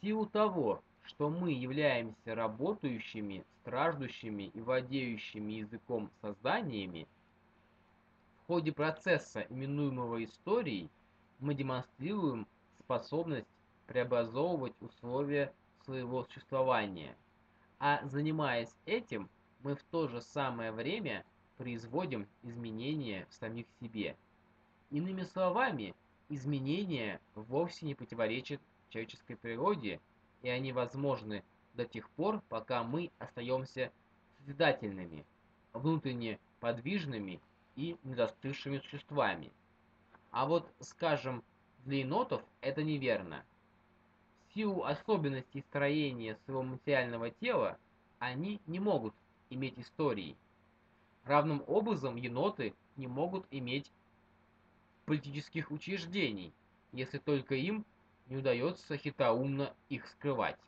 Силу того, что мы являемся работающими, страждущими и владеющими языком созданиями, в ходе процесса, именуемого историей, мы демонстрируем способность преобразовывать условия своего существования. А занимаясь этим, мы в то же самое время производим изменения в самих себе. Иными словами, изменения вовсе не противоречат человеческой природе, и они возможны до тех пор, пока мы остаемся созидательными, внутренне подвижными и недостывшими существами. А вот, скажем, для енотов это неверно. В силу особенностей строения своего материального тела они не могут иметь истории. Равным образом еноты не могут иметь политических учреждений, если только им не удается хитроумно их скрывать.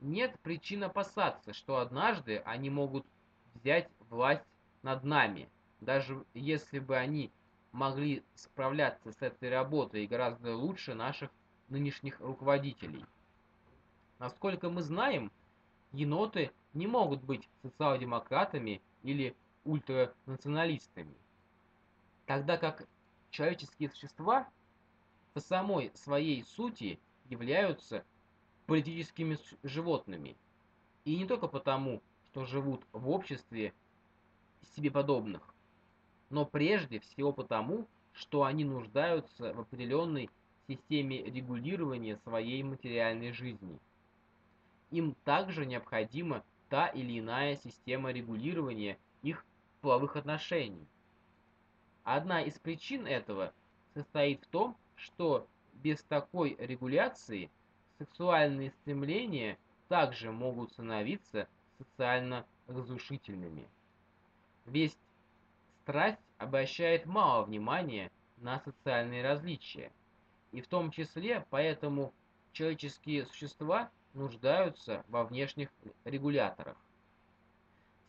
Нет причин опасаться, что однажды они могут взять власть над нами, даже если бы они могли справляться с этой работой гораздо лучше наших нынешних руководителей. Насколько мы знаем, еноты не могут быть социал-демократами или ультранационалистами, тогда как человеческие существа по самой своей сути являются политическими животными. И не только потому, что живут в обществе себе подобных, но прежде всего потому, что они нуждаются в определенной системе регулирования своей материальной жизни. Им также необходима та или иная система регулирования их половых отношений. Одна из причин этого состоит в том, что без такой регуляции сексуальные стремления также могут становиться социально разрушительными. Весь страсть обращает мало внимания на социальные различия, и в том числе поэтому человеческие существа нуждаются во внешних регуляторах.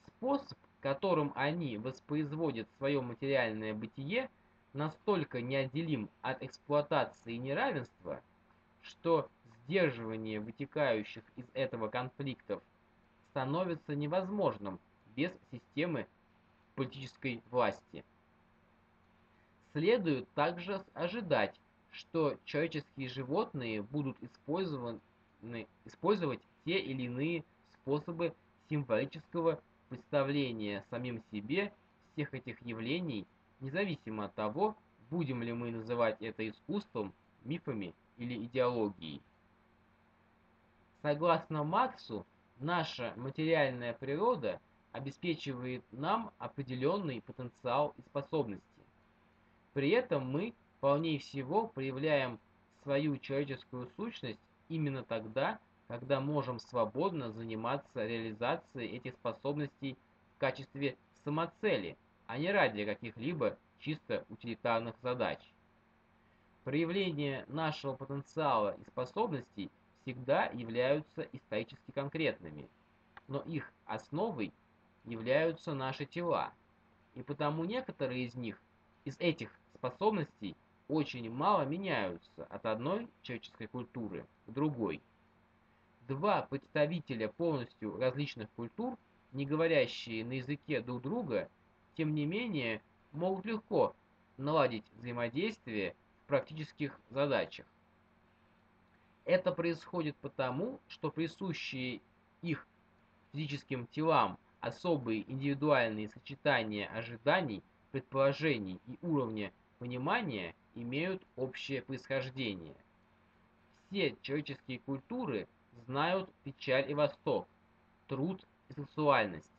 Способ, которым они воспроизводят свое материальное бытие – настолько неотделим от эксплуатации неравенства, что сдерживание вытекающих из этого конфликтов становится невозможным без системы политической власти. Следует также ожидать, что человеческие животные будут использованы, использовать те или иные способы символического представления самим себе всех этих явлений независимо от того, будем ли мы называть это искусством, мифами или идеологией. Согласно Марксу, наша материальная природа обеспечивает нам определенный потенциал и способности. При этом мы полнее всего проявляем свою человеческую сущность именно тогда, когда можем свободно заниматься реализацией этих способностей в качестве самоцели, а не ради каких-либо чисто утилитарных задач. Проявления нашего потенциала и способностей всегда являются исторически конкретными, но их основой являются наши тела, и потому некоторые из них, из этих способностей, очень мало меняются от одной человеческой культуры к другой. Два представителя полностью различных культур, не говорящие на языке друг друга, тем не менее, могут легко наладить взаимодействие в практических задачах. Это происходит потому, что присущие их физическим телам особые индивидуальные сочетания ожиданий, предположений и уровня понимания имеют общее происхождение. Все человеческие культуры знают печаль и восторг, труд и сексуальность,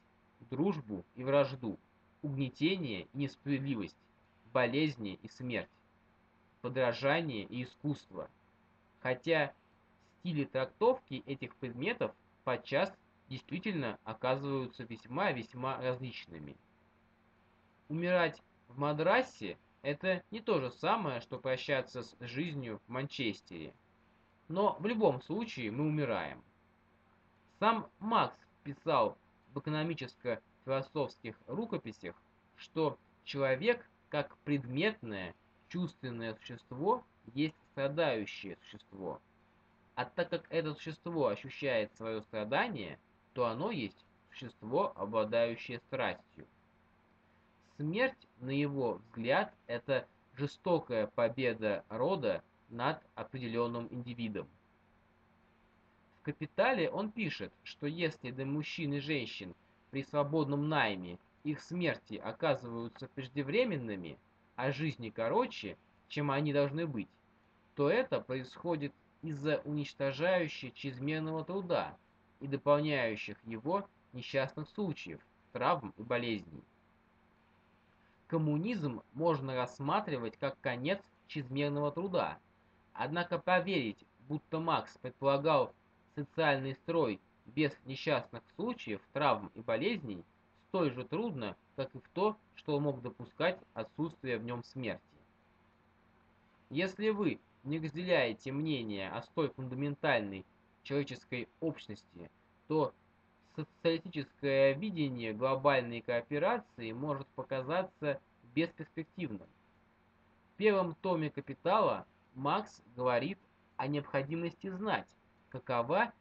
дружбу и вражду угнетение и несправедливость, болезни и смерть, подражание и искусство. Хотя стили трактовки этих предметов подчас действительно оказываются весьма-весьма различными. Умирать в Мадрасе – это не то же самое, что прощаться с жизнью в Манчестере. Но в любом случае мы умираем. Сам Макс писал в экономическом философских рукописях, что человек как предметное, чувственное существо есть страдающее существо. А так как это существо ощущает свое страдание, то оно есть существо, обладающее страстью. Смерть, на его взгляд, это жестокая победа рода над определенным индивидом. В «Капитале» он пишет, что если для мужчин и женщин при свободном найме их смерти оказываются преждевременными, а жизни короче, чем они должны быть, то это происходит из-за уничтожающего чрезмерного труда и дополняющих его несчастных случаев, травм и болезней. Коммунизм можно рассматривать как конец чрезмерного труда, однако поверить, будто Макс предполагал социальный строй без несчастных случаев, травм и болезней, столь же трудно, как и в то, что мог допускать отсутствие в нем смерти. Если вы не разделяете мнение о столь фундаментальной человеческой общности, то социалистическое видение глобальной кооперации может показаться бесперспективным. В первом томе «Капитала» Макс говорит о необходимости знать, какова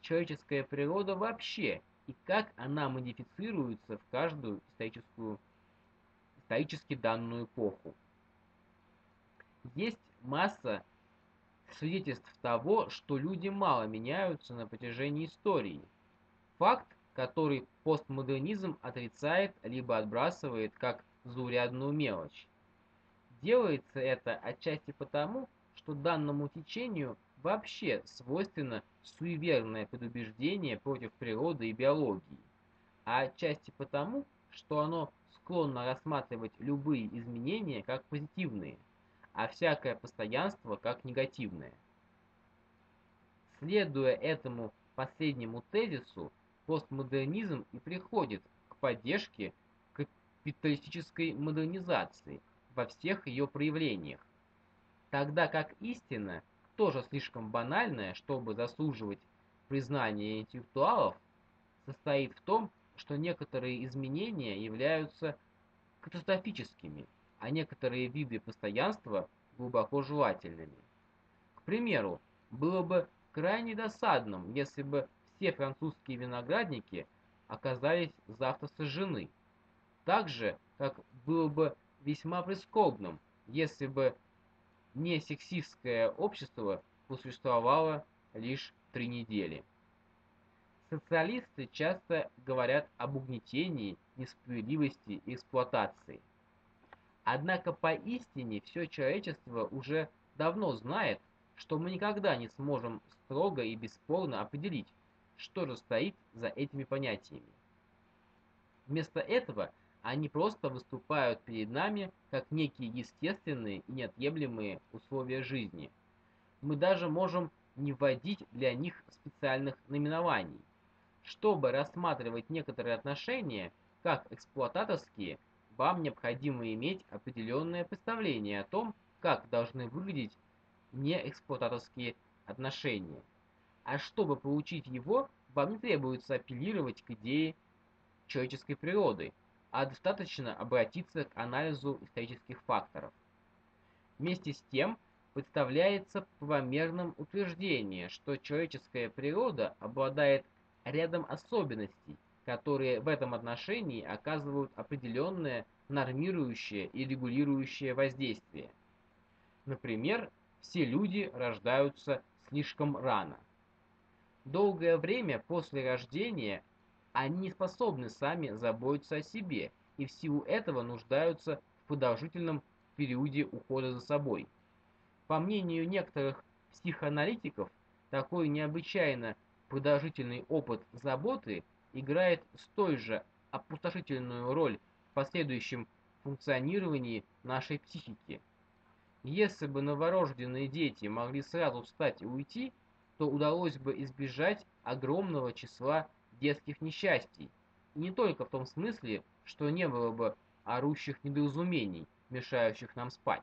человеческая природа вообще и как она модифицируется в каждую историческую, исторически данную эпоху. Есть масса свидетельств того, что люди мало меняются на протяжении истории. Факт, который постмодернизм отрицает либо отбрасывает как заурядную мелочь. Делается это отчасти потому, что данному течению вообще свойственно суеверное предубеждение против природы и биологии, а отчасти потому, что оно склонно рассматривать любые изменения как позитивные, а всякое постоянство как негативное. Следуя этому последнему тезису, постмодернизм и приходит к поддержке капиталистической модернизации во всех ее проявлениях, тогда как истина тоже слишком банальное, чтобы заслуживать признания интеллектуалов, состоит в том, что некоторые изменения являются катастрофическими, а некоторые виды постоянства глубоко желательными. К примеру, было бы крайне досадным, если бы все французские виноградники оказались завтра сожжены. Так же, как было бы весьма прискорбным, если бы не сексистское общество существовало лишь три недели. Социалисты часто говорят об угнетении, несправедливости и эксплуатации. Однако поистине все человечество уже давно знает, что мы никогда не сможем строго и бесспорно определить, что же стоит за этими понятиями. Вместо этого они просто выступают перед нами как некие естественные и неотъемлемые условия жизни. Мы даже можем не вводить для них специальных наименований. Чтобы рассматривать некоторые отношения как эксплуататорские, вам необходимо иметь определенное представление о том, как должны выглядеть неэксплуататорские отношения. А чтобы получить его, вам не требуется апеллировать к идее человеческой природы, а достаточно обратиться к анализу исторических факторов. Вместе с тем, представляется правомерным утверждение, что человеческая природа обладает рядом особенностей, которые в этом отношении оказывают определенное нормирующее и регулирующее воздействие. Например, все люди рождаются слишком рано. Долгое время после рождения они не способны сами заботиться о себе и в силу этого нуждаются в продолжительном периоде ухода за собой. По мнению некоторых психоаналитиков, такой необычайно продолжительный опыт заботы играет столь же опустошительную роль в последующем функционировании нашей психики. Если бы новорожденные дети могли сразу встать и уйти, то удалось бы избежать огромного числа детских несчастий, не только в том смысле, что не было бы орущих недоразумений, мешающих нам спать.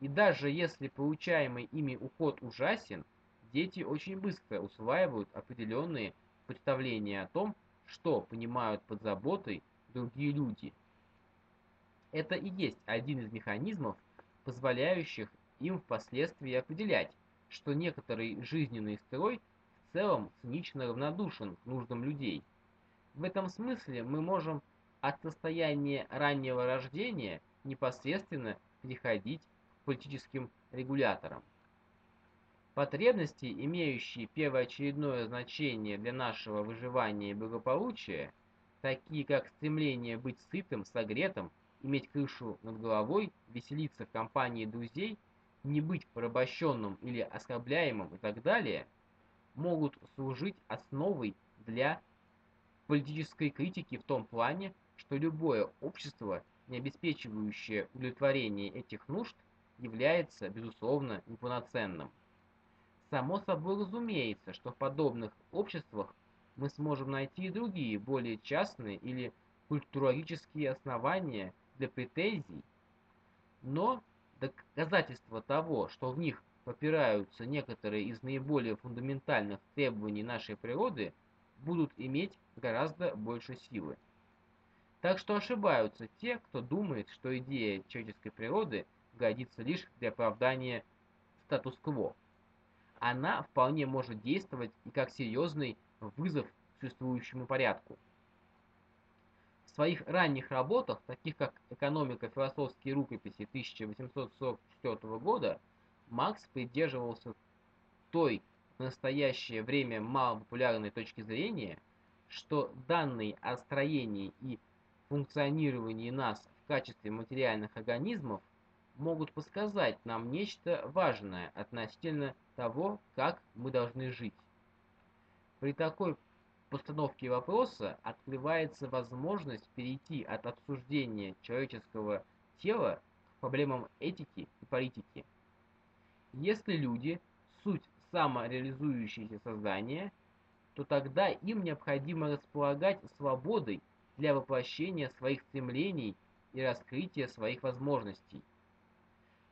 И даже если получаемый ими уход ужасен, дети очень быстро усваивают определенные представления о том, что понимают под заботой другие люди. Это и есть один из механизмов, позволяющих им впоследствии определять, что некоторый жизненный строй целом цинично равнодушен к нуждам людей. В этом смысле мы можем от состояния раннего рождения непосредственно переходить к политическим регуляторам. Потребности, имеющие первоочередное значение для нашего выживания и благополучия, такие как стремление быть сытым, согретым, иметь крышу над головой, веселиться в компании друзей, не быть порабощенным или оскорбляемым и так далее, могут служить основой для политической критики в том плане, что любое общество, не обеспечивающее удовлетворение этих нужд, является, безусловно, неполноценным. Само собой разумеется, что в подобных обществах мы сможем найти и другие, более частные или культурологические основания для претензий, но доказательства того, что в них попираются некоторые из наиболее фундаментальных требований нашей природы, будут иметь гораздо больше силы. Так что ошибаются те, кто думает, что идея человеческой природы годится лишь для оправдания статус-кво она вполне может действовать и как серьезный вызов существующему порядку. В своих ранних работах, таких как «Экономика философские рукописи» 1844 года, Маркс придерживался той в настоящее время малопопулярной точки зрения, что данные о строении и функционировании нас в качестве материальных организмов могут подсказать нам нечто важное относительно того, как мы должны жить. При такой постановке вопроса открывается возможность перейти от обсуждения человеческого тела к проблемам этики и политики. Если люди – суть самореализующиеся создания, то тогда им необходимо располагать свободой для воплощения своих стремлений и раскрытия своих возможностей –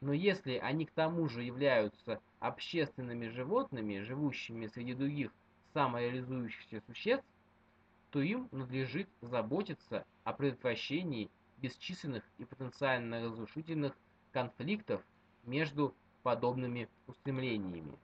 но если они к тому же являются общественными животными, живущими среди других самореализующихся существ, то им надлежит заботиться о предотвращении бесчисленных и потенциально разрушительных конфликтов между подобными устремлениями.